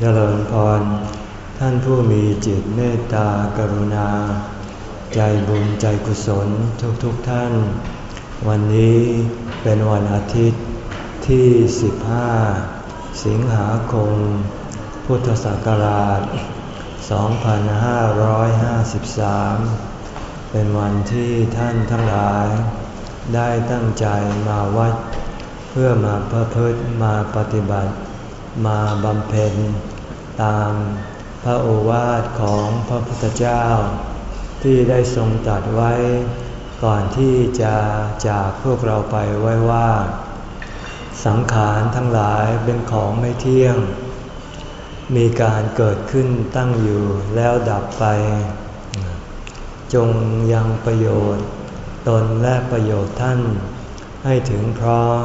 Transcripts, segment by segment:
เจริญพร ท่านผู้มีจิตเมตตากรุณา ใจบุญใจกุศลทุกๆทท่าน วันนี้เป็นวันอาทิตย์ที่ 15 สิงหาคม พุทธศักราช 2553 เป็นวันที่ท่านทั้งหลาย ได้ตั้งใจมาวัด เพื่อมาเพื่อพฤติมาปฏิบัติ มาบำเพ็ญตามพระโอวาทของพระพุทธเจ้า ที่ได้ทรงตรัสไว้ ก่อนที่จะจากพวกเราไปไว้ว่า สังขารทั้งหลายเป็นของไม่เที่ยง มีการเกิดขึ้นตั้งอยู่แล้วดับไป จงยังประโยชน์ ตนและประโยชน์ท่าน ให้ถึงพร้อม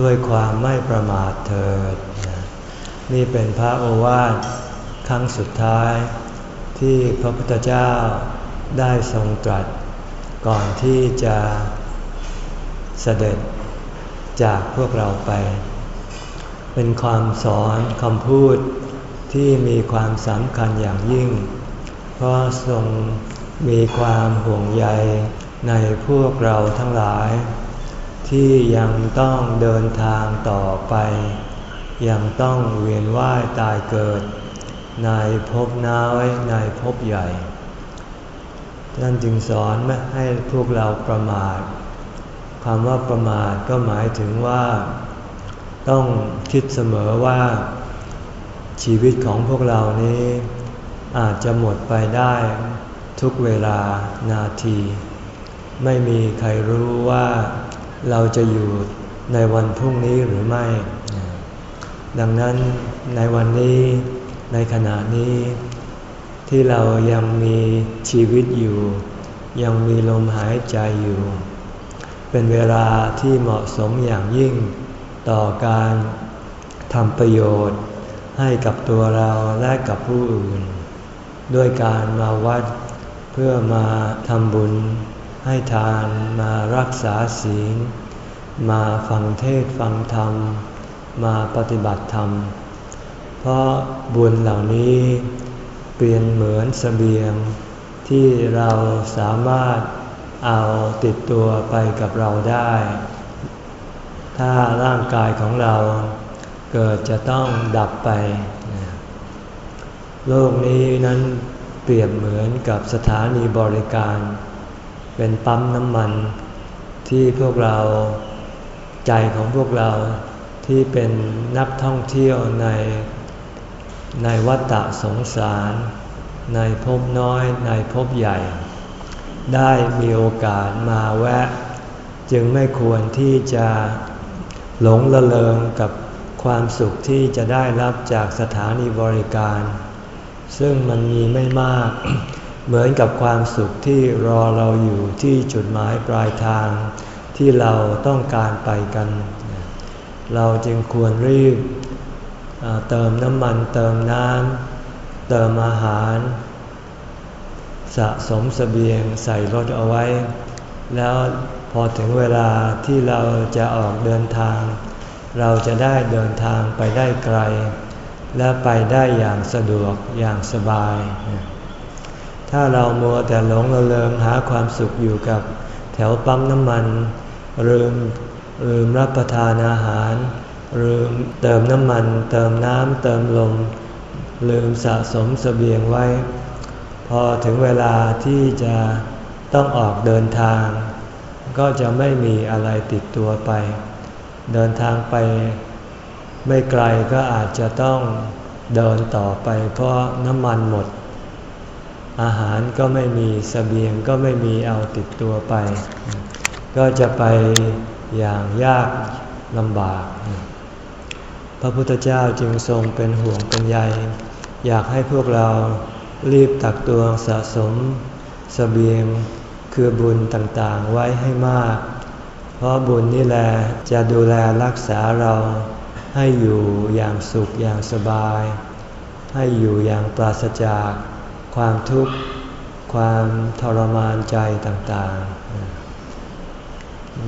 ด้วยความไม่ประมาทเถิด นี่เป็นพระโอวาทครั้งสุดท้าย ที่พระพุทธเจ้าได้ทรงตรัส ก่อนที่จะเสด็จจากพวกเราไป เป็นความสอนคำพูดที่มีความสำคัญอย่างยิ่ง เพราะทรงมีความห่วงใยในพวกเราทั้งหลาย ที่ยังต้องเดินทางต่อไป ยังต้องเวียนว่ายตายเกิด ในภพน้อยในภพใหญ่ท่านจึงสอนไม่ให้พวกเราประมาทคำว่าประมาทก็หมายถึงว่า ต้องคิดเสมอว่า ชีวิตของพวกเรานี้ อาจจะหมดไปได้ทุกเวลานาที ไม่มีใครรู้ว่าเราจะอยู่ในวันพรุ่งนี้หรือไม่ ดังนั้นในวันนี้ในขณะนี้ ที่เรายังมีชีวิตอยู่ ยังมีลมหายใจอยู่ เป็นเวลาที่เหมาะสมอย่างยิ่ง ต่อการทำประโยชน์ให้กับตัวเราและกับผู้อื่น ด้วยการมาวัดเพื่อมาทำบุญ ให้ทานมารักษาศีล มาฟังเทศฟังธรรม มาปฏิบัติธรรม เพราะบุญเหล่านี้เปลี่ยนเหมือนสเสบียงที่เราสามารถเอาติดตัวไปกับเราได้ ถ้าร่างกายของเราเกิดจะต้องดับไป โลกนี้นั้นเปรียบเหมือนกับสถานีบริการ เป็นปั๊มน้ำมันที่พวกเราใจของพวกเรา ที่เป็นนักท่องเที่ยวใน ในวัฏสงสาร ในภพน้อยในภพใหญ่ ได้มีโอกาสมาแวะ จึงไม่ควรที่จะหลงละเลงกับความสุขที่จะได้รับจากสถานีบริการ ซึ่งมันมีไม่มาก เหมือนกับความสุขที่รอเราอยู่ที่จุดหมายปลายทางที่เราต้องการไปกัน เราจึงควรรีบเติมน้ำมันเติมน้ำเติมอาหาร สะสมสเสบียงใส่รถเอาไว้ แล้วพอถึงเวลาที่เราจะออกเดินทาง เราจะได้เดินทางไปได้ไกล และไปได้อย่างสะดวกอย่างสบาย ถ้าเรามัวแต่หลงระเริงหาความสุขอยู่กับแถวปั๊มน้ำมันลืม ลืมรับประทานอาหาร ลืมเติมน้ำมัน เติมน้ำเติมลม ลืมสะสมสเสบียงไว้ พอถึงเวลาที่จะต้องออกเดินทาง ก็จะไม่มีอะไรติดตัวไป เดินทางไป ไม่ไกลก็อาจจะต้องเดินต่อไป เพราะน้ำมันหมด อาหารก็ไม่มีสเสบียงก็ไม่มีเอาติดตัวไป ก็จะไป อย่างยากลำบาก พระพุทธเจ้าจึงทรงเป็นห่วงเป็นใย อยากให้พวกเรารีบตักตัวสะสมสเสบียงคือบุญต่างๆไว้ให้มาก เพราะบุญนี่แหละจะดูแลรักษาเราให้อยู่อย่างสุขอย่างสบาย ให้อยู่อย่างปราศจาก ความทุกข์ ความทรมานใจต่างๆ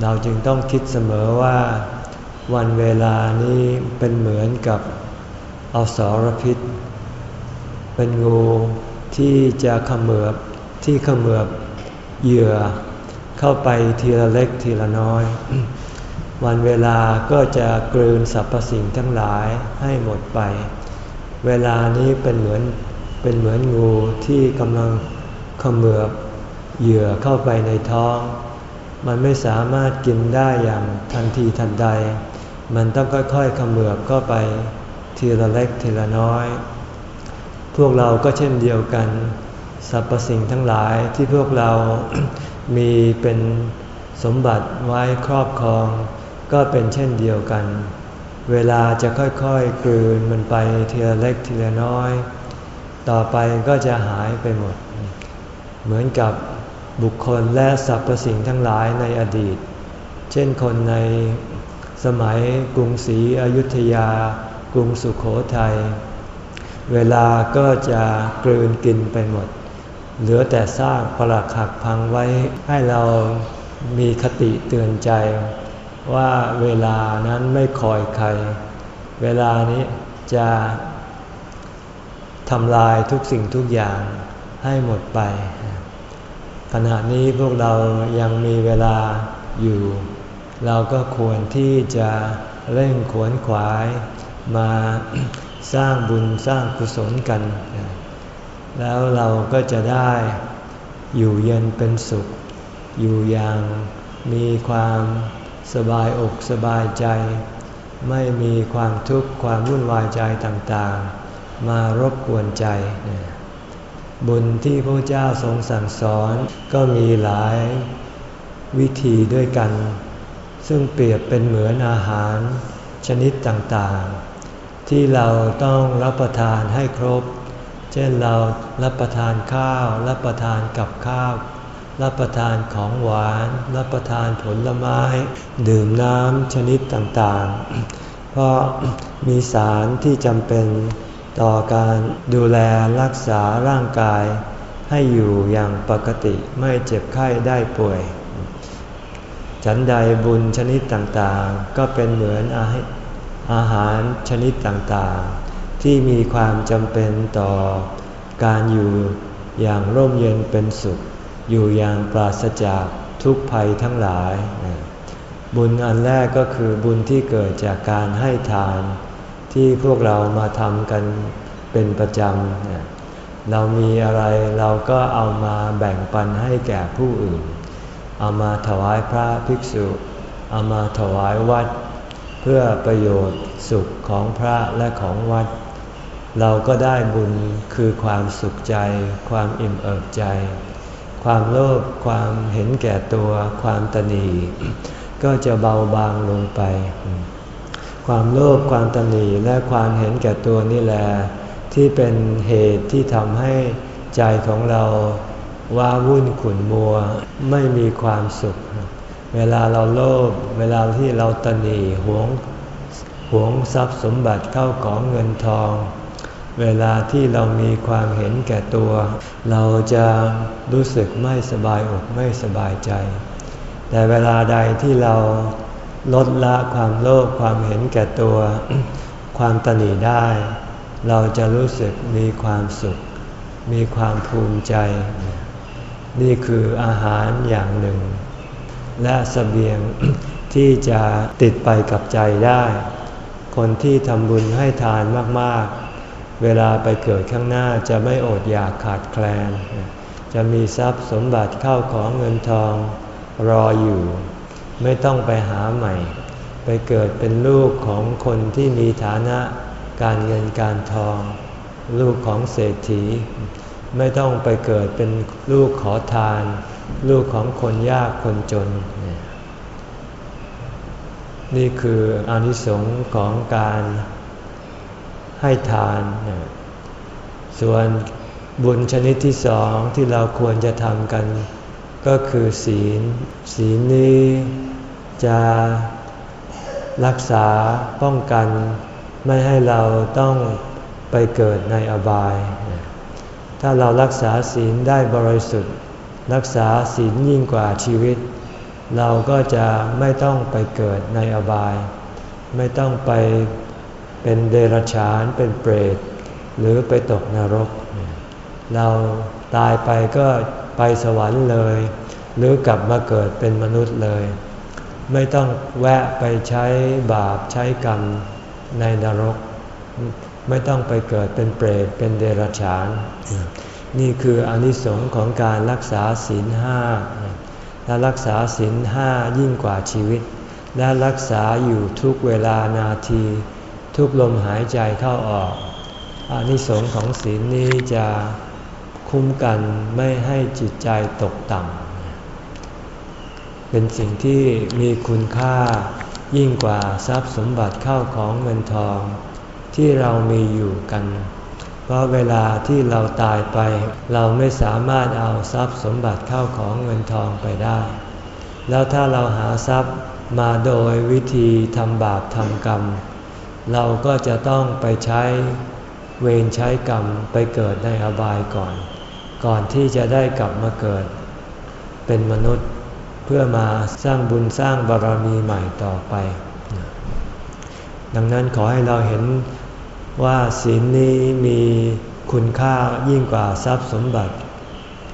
เราจึงต้องคิดเสมอว่า วันเวลานี้เป็นเหมือนกับอสรพิษ เป็นงูที่จะขมือบที่ขมือบเหยื่อ เข้าไปทีละเล็กทีละน้อย วันเวลาก็จะกลืนสรรพสิ่งทั้งหลายให้หมดไป เวลานี้เป็นเหมือนเป็นเหมือนงูที่กำลังขมือบเหยื่อเข้าไปในท้อง มันไม่สามารถกินได้อย่างทันทีทันใด มันต้องค่อยๆขมือบเข้าไปทีละเล็กทีละน้อย พวกเราก็เช่นเดียวกันสรรพสิ่งทั้งหลายที่พวกเรามีเป็นสมบัติไว้ครอบครอง ก็เป็นเช่นเดียวกัน เวลาจะค่อยๆกลืนมันไปทีละเล็กทีละน้อย ต่อไปก็จะหายไปหมด เหมือนกับ บุคคลและสรรพสิ่งทั้งหลายในอดีต เช่นคนในสมัยกรุงศรีอยุธยา กรุงสุขโขทยัย เวลาก็จะกลืนกินไปหมด เหลือแต่ซากปรักหักพังไว้ให้เรามีคติเตือนใจ ว่าเวลานั้นไม่คอยใคร เวลานี้จะทำลายทุกสิ่งทุกอย่างให้หมดไป ขณะนี้พวกเรายังมีเวลาอยู่ เราก็ควรที่จะเร่งขวนขวายมาสร้างบุญสร้างกุศลกัน แล้วเราก็จะได้อยู่เย็นเป็นสุข อยู่อย่างมีความสบายอกสบายใจ ไม่มีความทุกข์ความวุ่นวายใจต่างๆ มารบกวนใจ บุญที่พระเจ้าทรงสั่งสอนก็มีหลายวิธีด้วยกัน ซึ่งเปรียบเป็นเหมือนอาหารชนิดต่างๆ ที่เราต้องรับประทานให้ครบ เช่นเรารับประทานข้าว รับประทานกับข้าว รับประทานของหวาน รับประทานผลไม้ ดื่มน้ำชนิดต่างๆ เพราะมีสารที่จำเป็น ต่อการดูแลรักษาร่างกาย ให้อยู่อย่างปกติไม่เจ็บไข้ได้ป่วย ฉันใดบุญชนิดต่างๆ ก็เป็นเหมือนอาอาหารชนิดต่างๆ ที่มีความจำเป็นต่อการอยู่อย่างร่มเย็นเป็นสุข อยู่อย่างปราศจากทุกภัยทั้งหลาย บุญอันแรกก็คือบุญที่เกิดจากการให้ทาน ที่พวกเรามาทำกันเป็นประจำ เรามีอะไรเราก็เอามาแบ่งปันให้แก่ผู้อื่น เอามาถวายพระภิกษุ เอามาถวายวัด เพื่อประโยชน์สุขของพระและของวัด เราก็ได้บุญคือความสุขใจ ความอิ่มเอิบใจ ความโลภความเห็นแก่ตัว ความตนีก็จะเบาบางลงไป ความโลภความตนีและความเห็นแก่ตัวนี่แหละที่เป็นเหตุที่ทำให้ใจของเราว้าวุ่นขุ่นมัว ไม่มีความสุข เวลาเราโลภเวลาที่เราตนีหวงหวงทรัพย์สมบัติเข้าของเงินทอง เวลาที่เรามีความเห็นแก่ตัว เราจะรู้สึกไม่สบายอกไม่สบายใจ แต่เวลาใดที่เรา ลดละความโลภความเห็นแก่ตัว ความตนีได้ เราจะรู้สึกมีความสุข มีความภูมิใจ นี่คืออาหารอย่างหนึ่ง และสเสบียงที่จะติดไปกับใจได้ คนที่ทำบุญให้ทานมาก ๆ เวลาไปเกิดข้างหน้าจะไม่อดอยากขาดแคลน จะมีทรัพย์สมบัติเข้าของเงินทองรออยู่ ไม่ต้องไปหาใหม่ ไปเกิดเป็นลูกของคนที่มีฐานะการเงินการทอง ลูกของเศรษฐี ไม่ต้องไปเกิดเป็นลูกขอทาน ลูกของคนยากคนจน นี่คืออนิสงส์ของการให้ทาน ส่วนบุญชนิดที่สองที่เราควรจะทำกัน ก็คือศีล ศีลนี้ จะรักษาป้องกันไม่ให้เราต้องไปเกิดในอบาย ถ้าเรารักษาศีลได้บริสุทธิ์ รักษาศีลยิ่งกว่าชีวิต เราก็จะไม่ต้องไปเกิดในอบาย ไม่ต้องไปเป็นเดรัจฉานเป็นเปรต หรือไปตกนรก เราตายไปก็ไปสวรรค์เลย หรือกลับมาเกิดเป็นมนุษย์เลย ไม่ต้องแวะไปใช้บาปใช้กรรมในนรก ไม่ต้องไปเกิดเป็นเปรตเป็นเดรัจฉาน นี่คืออนิสงค์ของการรักษาศีลห้าและรักษาศีลห้ายิ่งกว่าชีวิต และรักษาอยู่ทุกเวลานาที ทุกลมหายใจเข้าออกอานิสงส์ของศีลนี้จะคุ้มกันไม่ให้จิตใจตกต่ำ เป็นสิ่งที่มีคุณค่ายิ่งกว่าทรัพย์สมบัติเข้าของเงินทอง ที่เรามีอยู่กัน เพราะเวลาที่เราตายไป เราไม่สามารถเอาทรัพย์สมบัติเข้าของเงินทองไปได้ แล้วถ้าเราหาทรัพย์มาโดยวิธีทำบาปทำกรรม เราก็จะต้องไปใช้เวรใช้กรรมไปเกิดในอบายก่อน ก่อนที่จะได้กลับมาเกิด เป็นมนุษย์ เพื่อมาสร้างบุญสร้างบารรมีใหม่ต่อไป ดังนั้นขอให้เราเห็นว่าศีลนี้มีคุณค่ายิ่งกว่าทรัพย์สมบัติ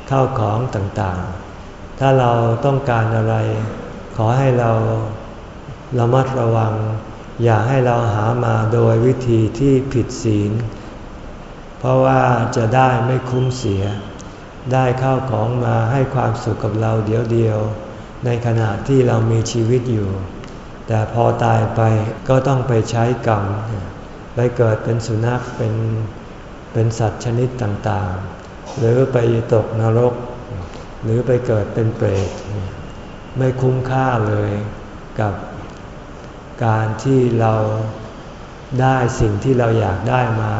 เข้าของต่างๆ ถ้าเราต้องการอะไร ขอให้เราระมัดระวัง อย่าให้เราหามาโดยวิธีที่ผิดศีล เพราะว่าจะได้ไม่คุ้มเสีย ได้เข้าของมาให้ความสุขกับเราเดียวเดียว ในขณะที่เรามีชีวิตอยู่ แต่พอตายไปก็ต้องไปใช้กรรมไปเกิดเป็นสุนัขเป็นเป็นสัตว์ชนิดต่างๆ หรือไปตกนรก หรือไปเกิดเป็นเปรต ไม่คุ้มค่าเลยกับการที่เราได้สิ่งที่เราอยากได้มา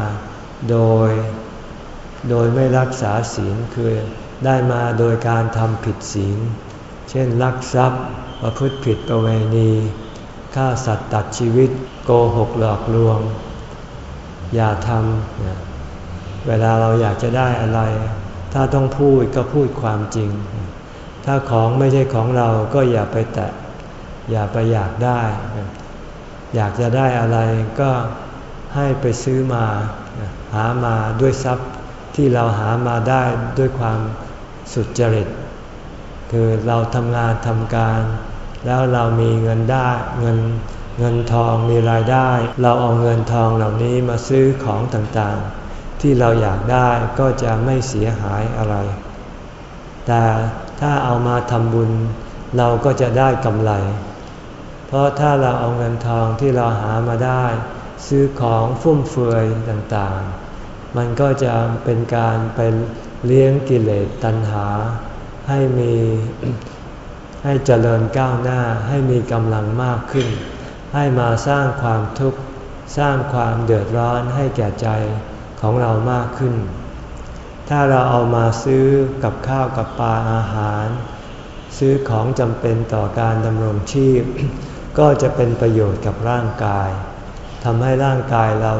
โดย โดยไม่รักษาศีลคือได้มาโดยการทำผิดศีล ช่นลักทรัพย์ ประพฤติผิดประเวณีฆ่าสัตว์ตัดชีวิตโกหกหลอกลวง อย่าทำเวลาเราอยากจะได้อะไร ถ้าต้องพูดก็พูดความจริง ถ้าของไม่ใช่ของเราก็อย่าไปแตะ อย่าไปอยากได้ อยากจะได้อะไรก็ให้ไปซื้อมาหามาด้วยทรัพย์ที่เราหามาได้ด้วยความสุจริต คือเราทำงานทำการ แล้วเรามีเงินได้เงินเงินทองมีรายได้ เราเอาเงินทองเหล่านี้มาซื้อของต่างๆ ที่เราอยากได้ก็จะไม่เสียหายอะไร แต่ถ้าเอามาทำบุญเราก็จะได้กำไร เพราะถ้าเราเอาเงินทองที่เราหามาได้ ซื้อของฟุ่มเฟือยต่างๆ มันก็จะเป็นการไปเลี้ยงกิเลสตัณหา ให้มีให้เจริญก้าวหน้าให้มีกำลังมากขึ้น ให้มาสร้างความทุกข์สร้างความเดือดร้อนให้แก่ใจของเรามากขึ้น ถ้าเราเอามาซื้อกับข้าวกับปลาอาหาร ซื้อของจำเป็นต่อการดำรงชีพ ก็จะเป็นประโยชน์กับร่างกายทำให้ร่างกายเรา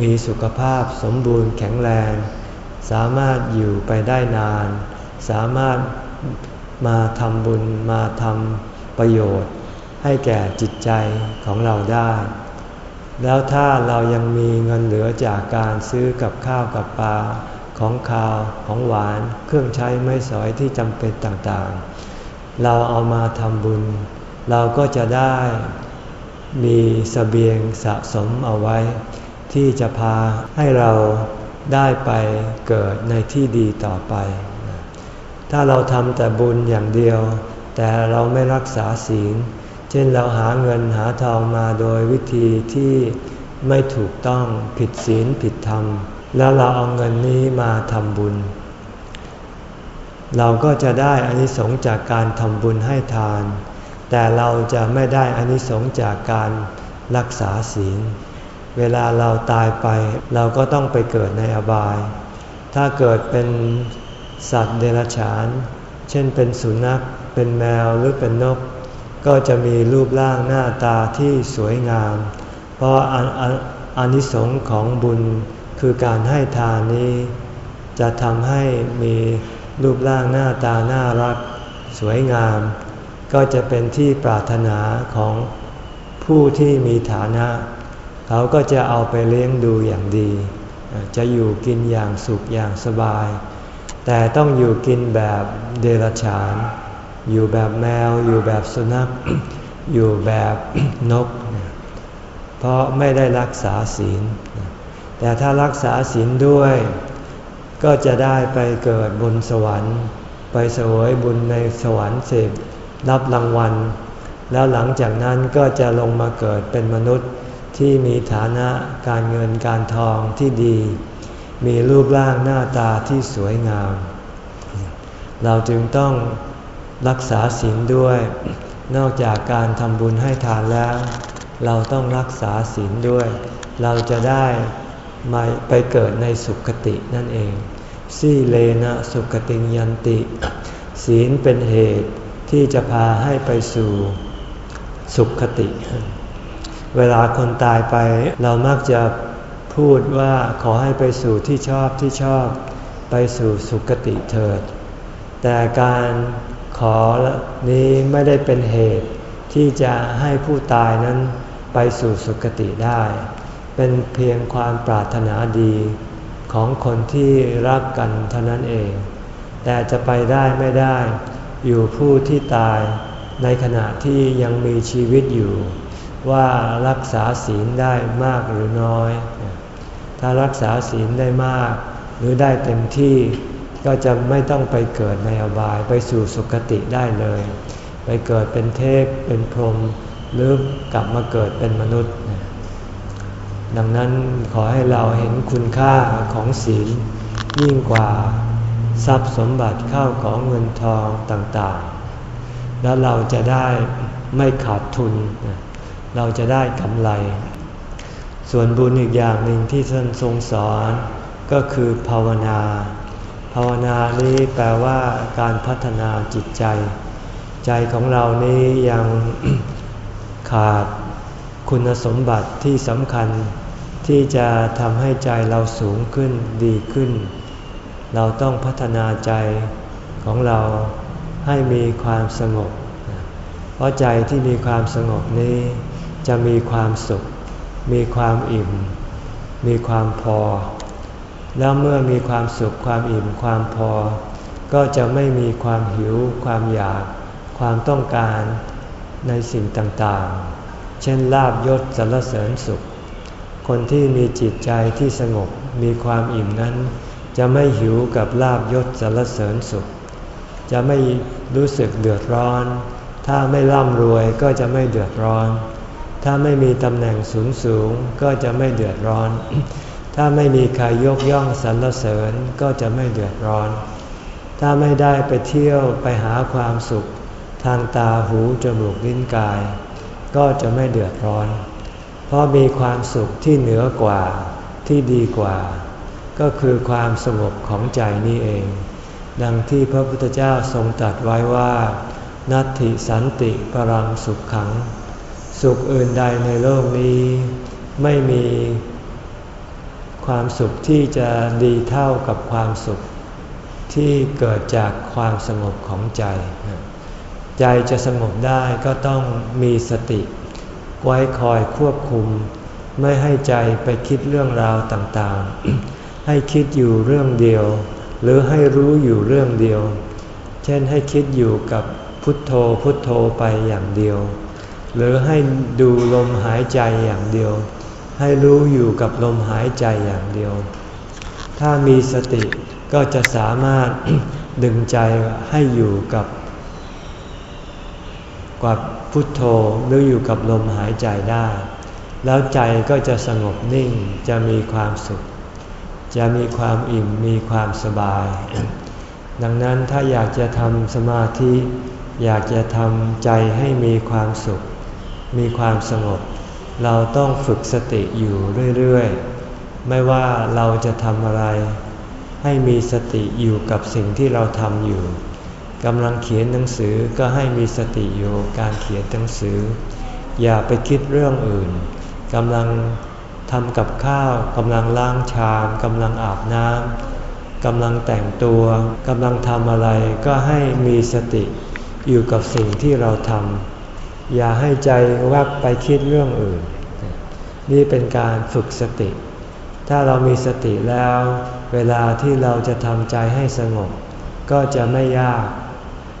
มีสุขภาพสมบูรณ์แข็งแรง สามารถอยู่ไปได้นาน สามารถมาทำบุญมาทำประโยชน์ ให้แก่จิตใจของเราได้ แล้วถ้าเรายังมีเงินเหลือจากการซื้อกับข้าวกับปลาของคาวของหวานเครื่องใช้ไม่สอยที่จำเป็นต่างๆ เราเอามาทำบุญ เราก็จะได้มีสเสบียงสะสมเอาไว้ ที่จะพาให้เราได้ไปเกิดในที่ดีต่อไป ถ้าเราทำแต่บุญอย่างเดียว แต่เราไม่รักษาศีล เช่นเราหาเงินหาทองมาโดยวิธีที่ไม่ถูกต้องผิดศีลผิดธรรม แล้วเราเอาเงินนี้มาทำบุญ เราก็จะได้อานิสงส์จากการทำบุญให้ทาน แต่เราจะไม่ได้อานิสงส์จากการรักษาศีล เวลาเราตายไป เราก็ต้องไปเกิดในอบาย ถ้าเกิดเป็น สัตว์เดรัจฉาน เช่นเป็นสุนัข เป็นแมวหรือเป็นนก ก็จะมีรูปร่างหน้าตาที่สวยงาม เพราะอานิสงส์ของบุญคือการให้ทานนี้ จะทำให้มีรูปร่างหน้าตาน่ารัก สวยงาม ก็จะเป็นที่ปรารถนาของผู้ที่มีฐานะ เขาก็จะเอาไปเลี้ยงดูอย่างดี จะอยู่กินอย่างสุขอย่างสบาย แต่ต้องอยู่กินแบบเดรัจฉาน อยู่แบบแมว อยู่แบบสุนัข อยู่แบบนก เพราะไม่ได้รักษาศีล แต่ถ้ารักษาศีลด้วย ก็จะได้ไปเกิดบนสวรรค์ ไปสวยบุญในสวรรค์เสพรับรางวัล แล้วหลังจากนั้นก็จะลงมาเกิดเป็นมนุษย์ที่มีฐานะการเงินการทองที่ดี มีรูปร่างหน้าตาที่สวยงาม เราจึงต้องรักษาศีลด้วย นอกจากการทำบุญให้ทานแล้ว เราต้องรักษาศีลด้วย เราจะได้มาไปเกิดในสุคตินั่นเองสีเลนะสุคติยันติ ศีลเป็นเหตุที่จะพาให้ไปสู่สุขติ เวลาคนตายไปเรามักจะ พูดว่าขอให้ไปสู่ที่ชอบที่ชอบ ไปสู่สุคติเถิด แต่การขอนี้ไม่ได้เป็นเหตุที่จะให้ผู้ตายนั้นไปสู่สุคติได้ เป็นเพียงความปรารถนาดีของคนที่รักกันเท่านั้นเอง แต่จะไปได้ไม่ได้ อยู่ผู้ที่ตายในขณะที่ยังมีชีวิตอยู่ ว่ารักษาศีลได้มากหรือน้อย ถ้ารักษาศีลได้มาก หรือได้เต็มที่ก็จะไม่ต้องไปเกิดในอบายไปสู่สุคติได้เลย ไปเกิดเป็นเทพเป็นพรหมหรือกลับมาเกิดเป็นมนุษย์ ดังนั้นขอให้เราเห็นคุณค่าของศีลยิ่งกว่าทรัพย์สมบัติเข้าของเงินทองต่างๆ แล้วเราจะได้ไม่ขาดทุน เราจะได้กำไร ส่วนบุญอีกอย่างหนึ่งที่ท่านทรงสอนก็คือภาวนา ภาวนานี้แปลว่าการพัฒนาจิตใจ ใจของเรานี้ยังขาดคุณสมบัติที่สำคัญ ที่จะทำให้ใจเราสูงขึ้นดีขึ้น เราต้องพัฒนาใจของเราให้มีความสงบ เพราะใจที่มีความสงบนี้จะมีความสุข มีความอิ่ม มีความพอ แล้วเมื่อมีความสุขความอิ่มความพอ ก็จะไม่มีความหิว ความอยาก ความต้องการในสิ่งต่างๆ เช่นลาบยศสรรเสริญสุข คนที่มีจิตใจที่สงบมีความอิ่มนั้น จะไม่หิวกับลาบยศสรรเสริญสุข จะไม่รู้สึกเดือดร้อน ถ้าไม่ร่ำรวยก็จะไม่เดือดร้อน ถ้าไม่มีตำแหน่งสูงสูงก็จะไม่เดือดร้อน ถ้าไม่มีใครยกย่องสรรเสริญก็จะไม่เดือดร้อน ถ้าไม่ได้ไปเที่ยวไปหาความสุข ทางตาหูจมูกลิ้นกาย ก็จะไม่เดือดร้อน เพราะมีความสุขที่เหนือกว่าที่ดีกว่า ก็คือความสงบของใจนี่เอง ดังที่พระพุทธเจ้าทรงตรัสไว้ว่า นัตถิสันติปรังสุขขัง สุขอื่นใดในโลกนี้ ไม่มีความสุขที่จะดีเท่ากับความสุข ที่เกิดจากความสงบของใจ ใจจะสงบได้ก็ต้องมีสติ ไว้คอยควบคุม ไม่ให้ใจไปคิดเรื่องราวต่างๆ ให้คิดอยู่เรื่องเดียว หรือให้รู้อยู่เรื่องเดียว เช่นให้คิดอยู่กับพุทโธพุทโธไปอย่างเดียว หรือให้ดูลมหายใจอย่างเดียว ให้รู้อยู่กับลมหายใจอย่างเดียว ถ้ามีสติก็จะสามารถดึงใจให้อยู่กับกับพุทโธหรืออยู่กับลมหายใจได้ แล้วใจก็จะสงบนิ่งจะมีความสุข จะมีความอิ่มมีความสบาย ดังนั้นถ้าอยากจะทำสมาธิ อยากจะทำใจให้มีความสุข มีความสงบ เราต้องฝึกสติอยู่เรื่อยๆ ไม่ว่าเราจะทำอะไร ให้มีสติอยู่กับสิ่งที่เราทำอยู่กำลังเขียนหนังสือก็ให้มีสติอยู่การเขียนหนังสือ อย่าไปคิดเรื่องอื่นกำลังทำกับข้าวกำลังล้างชามกำลังอาบน้ำกำลังแต่งตัวกำลังทำอะไรก็ให้มีสติอยู่กับสิ่งที่เราทำ อย่าให้ใจวักไปคิดเรื่องอื่น นี่เป็นการฝึกสติ ถ้าเรามีสติแล้ว เวลาที่เราจะทำใจให้สงบ ก็จะไม่ยาก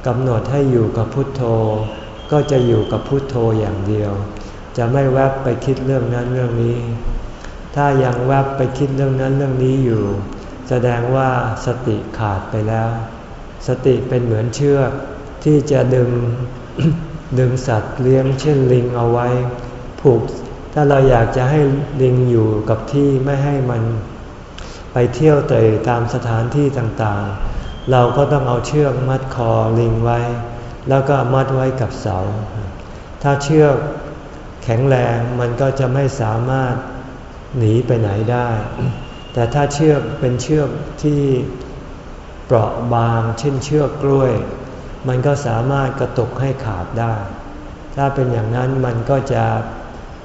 กำหนดให้อยู่กับพุทโธ ก็จะอยู่กับพุทโธอย่างเดียว จะไม่แวบไปคิดเรื่องนั้นเรื่องนี้ ถ้ายังแวบไปคิดเรื่องนั้นเรื่องนี้อยู่ แสดงว่าสติขาดไปแล้ว สติเป็นเหมือนเชือกที่จะดึง ดึงสัตว์เลี้ยงเช่นลิงเอาไว้ ผูก ถ้าเราอยากจะให้ลิงอยู่กับที่ไม่ให้มันไปเที่ยวเตะตามสถานที่ต่างๆ เราก็ต้องเอาเชือกมัดคอลิงไว้ แล้วก็มัดไว้กับเสา ถ้าเชือกแข็งแรงมันก็จะไม่สามารถหนีไปไหนได้ แต่ถ้าเชือกเป็นเชือกที่เปราะบางเช่นเชือกกล้วย มันก็สามารถกระตุกให้ขาดได้ ถ้าเป็นอย่างนั้นมันก็จะ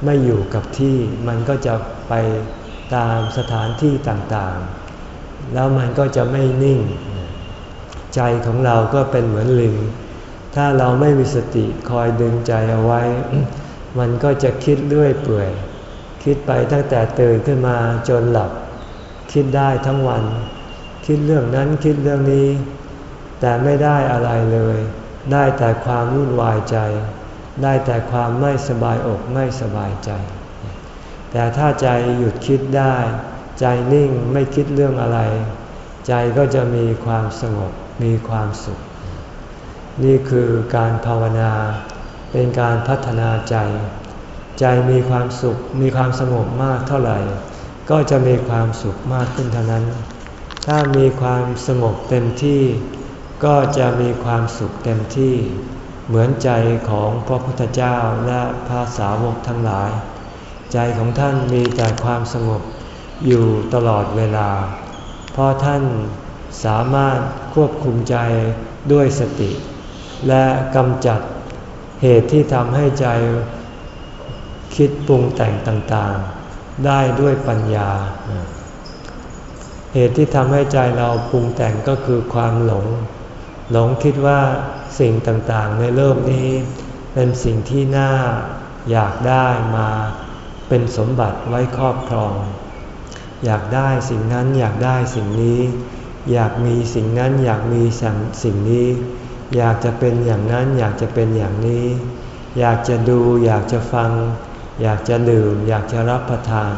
ไม่อยู่กับที่ มันก็จะไปตามสถานที่ต่างๆ แล้วมันก็จะไม่นิ่ง ใจของเราก็เป็นเหมือนลิง ถ้าเราไม่มีสติคอยดึงใจเอาไว้ มันก็จะคิดเรื่อยเปื่อย คิดไปตั้งแต่ตื่นขึ้นมาจนหลับ คิดได้ทั้งวัน คิดเรื่องนั้นคิดเรื่องนี้ แต่ไม่ได้อะไรเลย ได้แต่ความวุ่นวายใจ ได้แต่ความไม่สบายอกไม่สบายใจ แต่ถ้าใจหยุดคิดได้ ใจนิ่งไม่คิดเรื่องอะไร ใจก็จะมีความสงบมีความสุข นี่คือการภาวนาเป็นการพัฒนาใจ ใจมีความสุขมีความสงบมากเท่าไหร่ ก็จะมีความสุขมากขึ้นเท่านั้น ถ้ามีความสงบเต็มที่ ก็จะมีความสุขเต็มที่เหมือนใจของพระพุทธเจ้าและพระสาวกทั้งหลาย ใจของท่านมีแต่ความสงบอยู่ตลอดเวลา เพราะท่านสามารถควบคุมใจด้วยสติ และกำจัดเหตุที่ทำให้ใจคิดปรุงแต่งต่างๆ ได้ด้วยปัญญา เหตุที่ทำให้ใจเราปรุงแต่งก็คือความหลง หลงคิดว่าสิ่งต่างๆ ในโลกนี้ เป็นสิ่งที่น่าอยากได้มาเป็นสมบัติไว้ครอบครอง อยากได้สิ่งนั้นอยากได้สิ่งนี้ อยากมีสิ่งนั้นอยากมีสิ่งนี้ อยากจะเป็นอย่างนั้นอยากจะเป็นอย่างนี้ อยากจะดูอยากจะฟัง อยากจะดื่ม อยากจะรับประทาน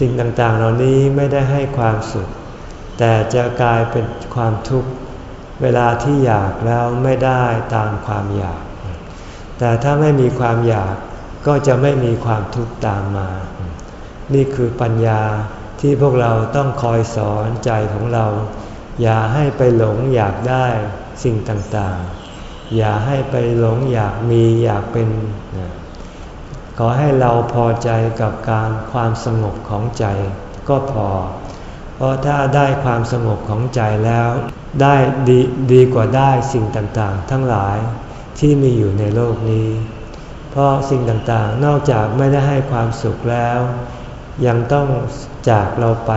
สิ่งต่างๆ เหล่านี้ไม่ได้ให้ความสุข แต่จะกลายเป็นความทุกข์ เวลาที่อยากแล้วไม่ได้ตามความอยาก แต่ถ้าไม่มีความอยากก็จะไม่มีความทุกข์ตามมา นี่คือปัญญาที่พวกเราต้องคอยสอนใจของเรา อย่าให้ไปหลงอยากได้สิ่งต่างๆ อย่าให้ไปหลงอยากมีอยากเป็น ขอให้เราพอใจกับการความสงบของใจก็พอ เพราะถ้าได้ความสงบของใจแล้ว ได้ดีดีกว่าได้สิ่งต่างๆ ทั้งหลายที่มีอยู่ในโลกนี้ เพราะสิ่งต่างๆ นอกจากไม่ได้ให้ความสุขแล้ว ยังต้องจากเราไป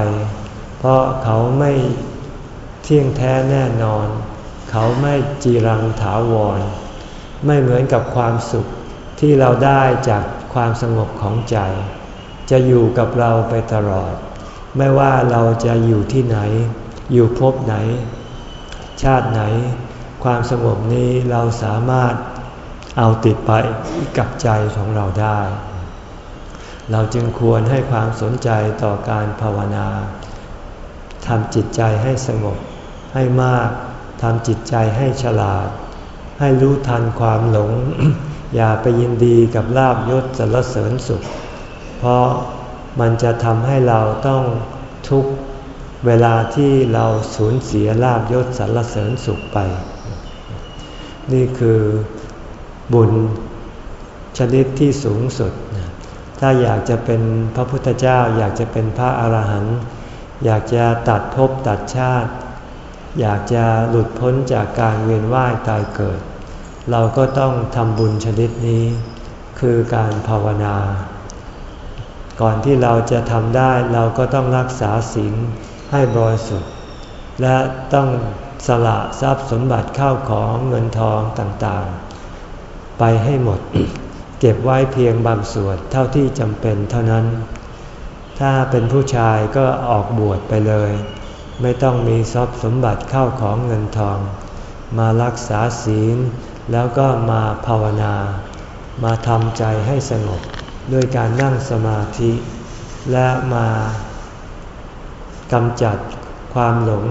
เพราะเขาไม่เที่ยงแท้แน่นอน เขาไม่จีรังถาวร ไม่เหมือนกับความสุขที่เราได้จากความสงบของใจ จะอยู่กับเราไปตลอด ไม่ว่าเราจะอยู่ที่ไหน อยู่พบไหน ชาติไหน ความสงบนี้เราสามารถเอาติดไปกับใจของเราได้ เราจึงควรให้ความสนใจต่อการภาวนาทำจิตใจให้สงบให้มากทำจิตใจให้ฉลาด ให้รู้ทันความหลง อย่าไปยินดีกับลาบยศสรรเสริญสุข เพราะมันจะทำให้เราต้องทุกข์ เวลาที่เราสูญเสียลาบยศสรรเสริญสุขไป นี่คือบุญชนิดที่สูงสุด ถ้าอยากจะเป็นพระพุทธเจ้า อยากจะเป็นพระอาหารหันต์อยากจะตัดภพตัดชาติ อยากจะหลุดพ้นจากการเวียนว่ายตายเกิด เราก็ต้องทำบุญชนิดนี้ คือการภาวนา ก่อนที่เราจะทำได้เราก็ต้องรักษาศีล ให้บริสุทธิ์ และต้องสละทรัพย์สมบัติเข้าของเงินทองต่างๆ ไปให้หมด เก็บไว้เพียงบางส่วนเท่าที่จำเป็นเท่านั้น ถ้าเป็นผู้ชายก็ออกบวชไปเลย ไม่ต้องมีทรัพย์สมบัติเข้าของเงินทอง มารักษาศีล แล้วก็มาภาวนา มาทำใจให้สงบด้วยการนั่งสมาธิ และมา กำจัดความหลง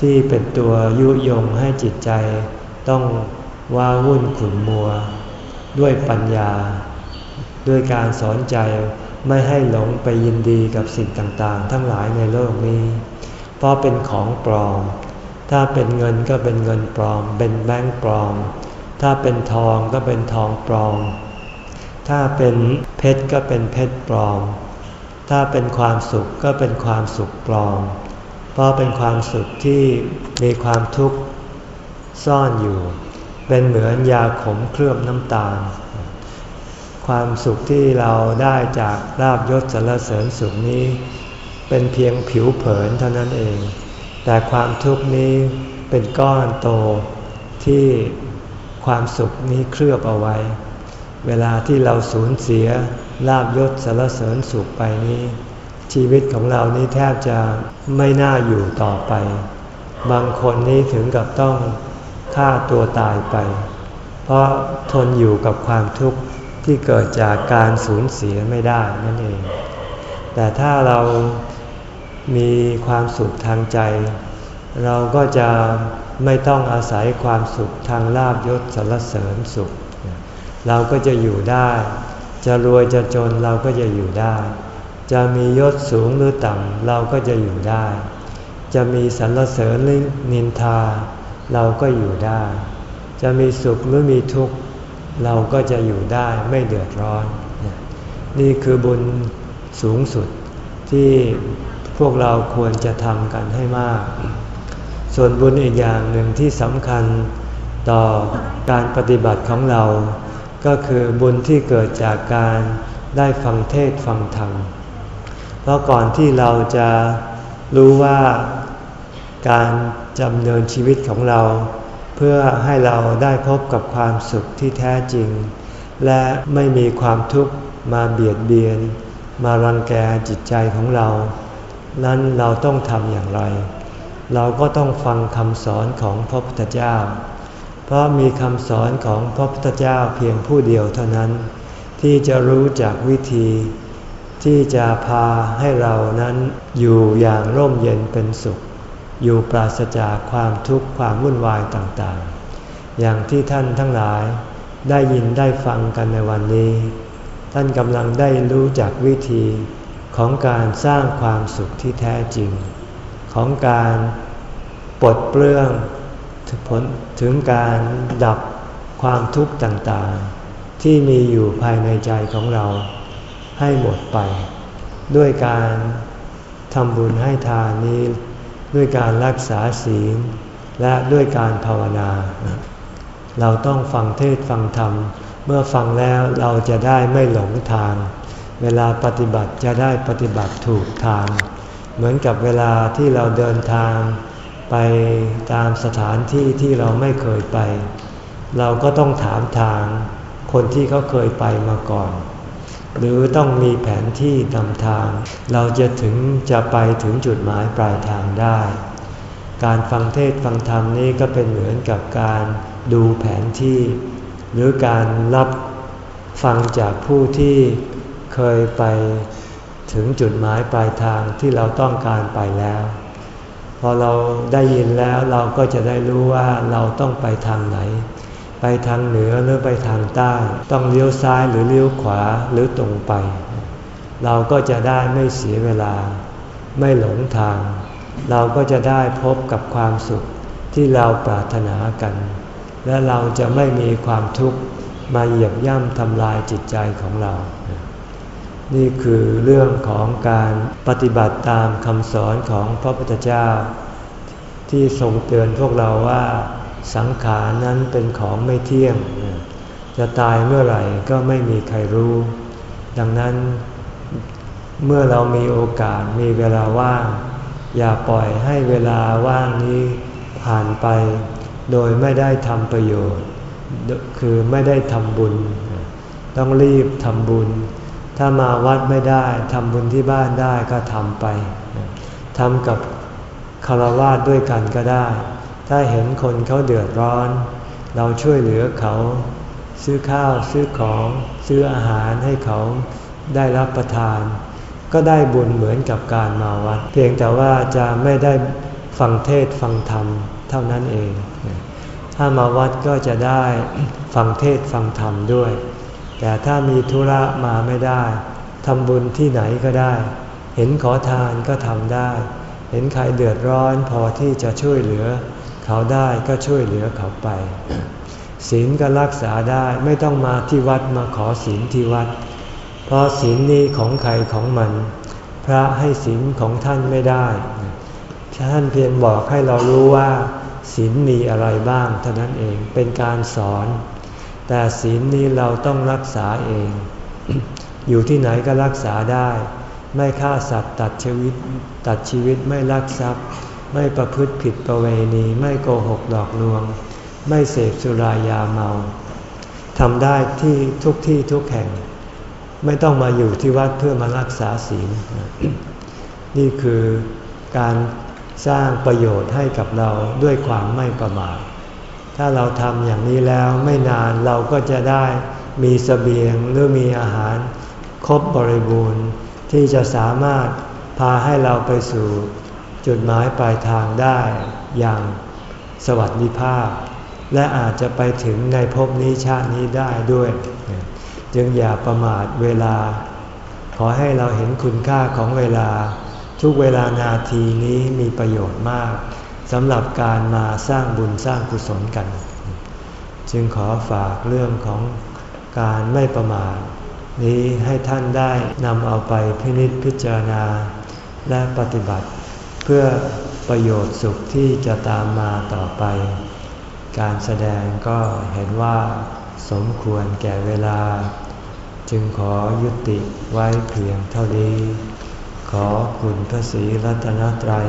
ที่เป็นตัวยุยงให้จิตใจ ต้องว้าวุ่นขุ่นมัว ด้วยปัญญา ด้วยการสอนใจไม่ให้หลงไปยินดีกับสิ่งต่างๆ ทั้งหลายในโลกนี้ เพราะเป็นของปลอม ถ้าเป็นเงินก็เป็นเงินปลอม เป็นแบงค์ปลอม ถ้าเป็นทองก็เป็นทองปลอม ถ้าเป็นเพชรก็เป็นเพชรปลอม ถ้าเป็นความสุขก็เป็นความสุขปลอม เพราะเป็นความสุขที่มีความทุกข์ซ่อนอยู่ เป็นเหมือนยาขมเคลือบน้ำตาล ความสุขที่เราได้จากลาบยศสรรเสริญสุขนี้ เป็นเพียงผิวเผินเท่านั้นเอง แต่ความทุกข์นี้เป็นก้อนโตที่ความสุขนี้เคลือบเอาไว้ เวลาที่เราสูญเสีย ลาบยศสรรเสริญสุขไปนี้ ชีวิตของเรานี้แทบจะไม่น่าอยู่ต่อไป บางคนนี้ถึงกับต้องฆ่าตัวตายไป เพราะทนอยู่กับความทุกข์ที่เกิดจากการสูญเสียไม่ได้นั่นเอง แต่ถ้าเรามีความสุขทางใจ เราก็จะไม่ต้องอาศัยความสุขทางลาบยศสรรเสริญสุข เราก็จะอยู่ได้ จะรวยจะจนเราก็จะอยู่ได้ จะมียศสูงหรือต่ำเราก็จะอยู่ได้ จะมีสรรเสริญหรือนินทา เราก็อยู่ได้ จะมีสุขหรือมีทุกข์เราก็จะอยู่ได้ไม่เดือดร้อน นี่คือบุญสูงสุดที่พวกเราควรจะทำกันให้มาก ส่วนบุญอีกอย่างหนึ่งที่สำคัญต่อการปฏิบัติของเรา ก็คือบุญที่เกิดจากการได้ฟังเทศฟังธรรม เพราะก่อนที่เราจะรู้ว่าการจำเนินชีวิตของเรา เพื่อให้เราได้พบกับความสุขที่แท้จริง และไม่มีความทุกข์มาเบียดเบียน มารังแกจิตใจของเรา นั้นเราต้องทำอย่างไร เราก็ต้องฟังคำสอนของพระพุทธเจ้า เพราะมีคำสอนของพระพุทธเจ้าเพียงผู้เดียวเท่านั้น ที่จะรู้จักวิธี ที่จะพาให้เรานั้นอยู่อย่างร่มเย็นเป็นสุข อยู่ปราศจากความทุกข์ความวุ่นวายต่างๆ อย่างที่ท่านทั้งหลายได้ยินได้ฟังกันในวันนี้ ท่านกำลังได้รู้จักวิธีของการสร้างความสุขที่แท้จริง ของการปลดเปลื้อง ผลถึงการดับความทุกข์ต่างๆ ที่มีอยู่ภายในใจของเราให้หมดไป ด้วยการทำบุญให้ทานนี้ ด้วยการรักษาศีล และด้วยการภาวนา เราต้องฟังเทศฟังธรรม เมื่อฟังแล้วเราจะได้ไม่หลงทาง เวลาปฏิบัติจะได้ปฏิบัติถูกทาง เหมือนกับเวลาที่เราเดินทาง ไปตามสถานที่ที่เราไม่เคยไป เราก็ต้องถามทางคนที่เขาเคยไปมาก่อน หรือต้องมีแผนที่นำทาง เราจะถึงจะไปถึงจุดหมายปลายทางได้ การฟังเทศฟังธรรมนี้ก็เป็นเหมือนกับการดูแผนที่ หรือการรับฟังจากผู้ที่เคยไปถึงจุดหมายปลายทางที่เราต้องการไปแล้ว พอเราได้ยินแล้วเราก็จะได้รู้ว่าเราต้องไปทางไหน ไปทางเหนือหรือไปทางใต้ ต้องเลี้ยวซ้ายหรือเลี้ยวขวาหรือตรงไป เราก็จะได้ไม่เสียเวลา ไม่หลงทาง เราก็จะได้พบกับความสุขที่เราปรารถนากัน และเราจะไม่มีความทุกข์มาเหยียบย่ำทำลายจิตใจของเรา นี่คือเรื่องของการปฏิบัติตามคำสอนของพระพุทธเจ้า ที่ทรงเตือนพวกเราว่าสังขารนั้นเป็นของไม่เที่ยง จะตายเมื่อไหร่ก็ไม่มีใครรู้ ดังนั้น เมื่อเรามีโอกาสมีเวลาว่าง อย่าปล่อยให้เวลาว่างนี้ผ่านไป โดยไม่ได้ทำประโยชน์ คือไม่ได้ทำบุญ ต้องรีบทำบุญ ถ้ามาวัดไม่ได้ทำบุญที่บ้านได้ก็ทำไปทำกับคารวะด้วยกันก็ได้ ถ้าเห็นคนเขาเดือดร้อน เราช่วยเหลือเขา ซื้อข้าวซื้อของซื้ออาหารให้เขาได้รับประทาน ก็ได้บุญเหมือนกับการมาวัด เพียงแต่ว่าจะไม่ได้ฟังเทศฟังธรรมเท่านั้นเอง ถ้ามาวัดก็จะได้ฟังเทศฟังธรรมด้วย แต่ถ้ามีธุระมาไม่ได้ทำบุญที่ไหนก็ได้ เห็นขอทานก็ทำได้ เห็นใครเดือดร้อนพอที่จะช่วยเหลือ เขาได้ก็ช่วยเหลือเขาไป ศีลก็รักษาได้ไม่ต้องมาที่วัดมาขอศีลที่วัด เพราะศีลนี้ของใครของมัน พระให้ศีลของท่านไม่ได้ท่านเพียงบอกให้เรารู้ว่าศีลมีอะไรบ้างเท่านั้นเองเป็นการสอน แต่ศีลนี้เราต้องรักษาเอง อยู่ที่ไหนก็รักษาได้ ไม่ฆ่าสัตว์ตัดชีวิต ตัดชีวิตไม่ลักทรัพย์ ไม่ประพฤติผิดประเวณี ไม่โกหกหลอกลวง ไม่เสพสุรายาเมาทำได้ที่ทุกที่ทุกแห่ง ไม่ต้องมาอยู่ที่วัดเพื่อมารักษาศีล นี่คือการสร้างประโยชน์ให้กับเราด้วยความไม่ประมาท ถ้าเราทำอย่างนี้แล้วไม่นานเราก็จะได้มีสเสบียงหรือมีอาหาร ครบบริบูรณ์ที่จะสามารถพาให้เราไปสู่จุดหมายปลายทางได้อย่างสวัสดิภาพ และอาจจะไปถึงในภพนี้ชาตินี้ได้ด้วย จึงอย่าประมาทเวลา ขอให้เราเห็นคุณค่าของเวลา ทุกเวลานาทีนี้มีประโยชน์มาก สำหรับการมาสร้างบุญสร้างกุศลกัน จึงขอฝากเรื่องของการไม่ประมาทนี้ให้ท่านได้นำเอาไปพินิจพิจารณา และปฏิบัติ เพื่อประโยชน์สุขที่จะตามมาต่อไป การแสดงก็เห็นว่าสมควรแก่เวลา จึงขอยุติไว้เพียงเท่านี้ ขอคุณพระศรีรัตนตรัย